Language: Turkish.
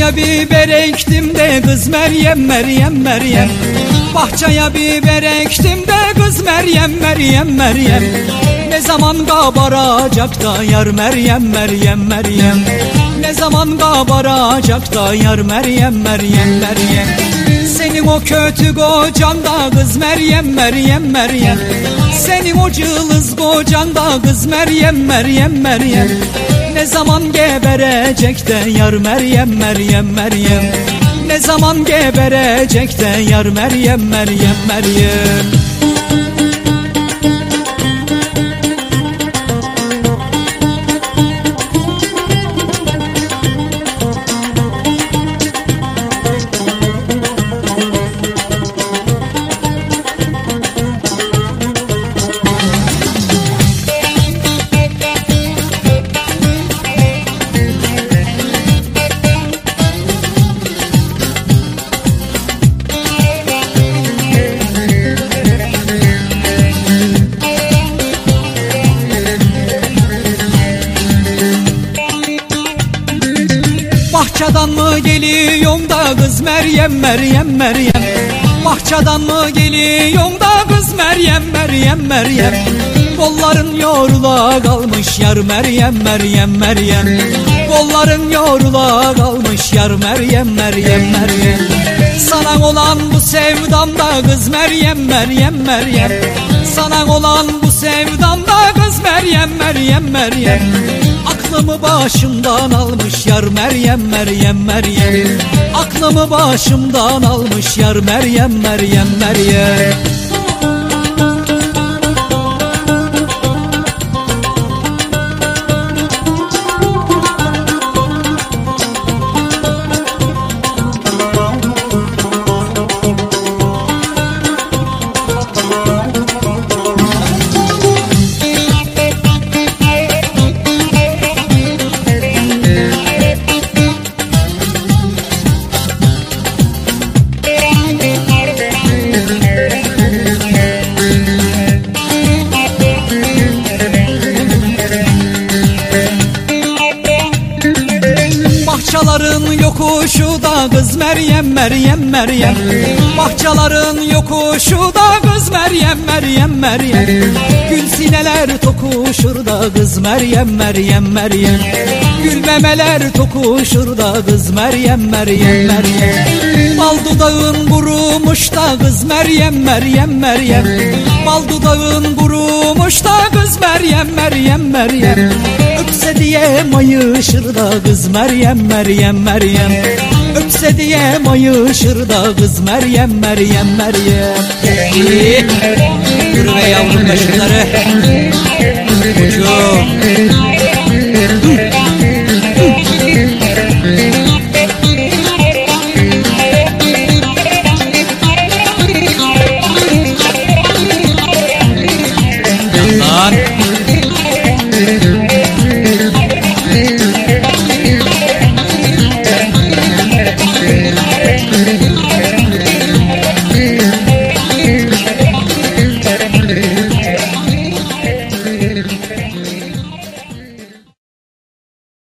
Bahçeye biber ektim de kız Meryem Meryem Meryem. Bahçeye biber ektim de kız Meryem Meryem Meryem. Ne zaman kabaracak da yar Meryem Meryem Meryem? Ne zaman kabaracak da yar Meryem Meryem Meryem? Senin o kötü kocan da kız Meryem Meryem Meryem. Senin o cılız kocan da kız Meryem Meryem Meryem ne zaman geberecek de yar Meryem Meryem Meryem? Ne zaman geberecek de yar Meryem Meryem Meryem Bahçadan mı geliyorsun da kız Meryem Meryem Meryem? Bahçadan mı geliyorsun da kız Meryem Meryem Meryem? Kolların yorula kalmış yar Meryem Meryem Meryem. Kolların yorula kalmış yar Meryem Meryem Meryem. Sana olan bu sevdamda kız Meryem Meryem Meryem. Sana olan bu sevdamda kız Meryem Meryem Meryem Aklımı başımdan almış yar Meryem Meryem Meryem. Aklımı başımdan almış yar Meryem Meryem Meryem Bahçaların yokuşu da kız Meryem Meryem Meryem. Bahçaların yokuşu da kız Meryem Meryem Meryem. Gül sineler tokuşur da kız Meryem Meryem Meryem. Gül memeler tokuşur da kız Meryem Meryem Meryem. Bal dudağın kurumuş da kız Meryem Meryem Meryem. Bal dudağın kurumuş da kız Meryem Meryem Meryem diye mayışır da kız Meryem Meryem Meryem. Öpse diye mayışır da kız Meryem Meryem Meryem. Yürü be yavrum başları Çocuğum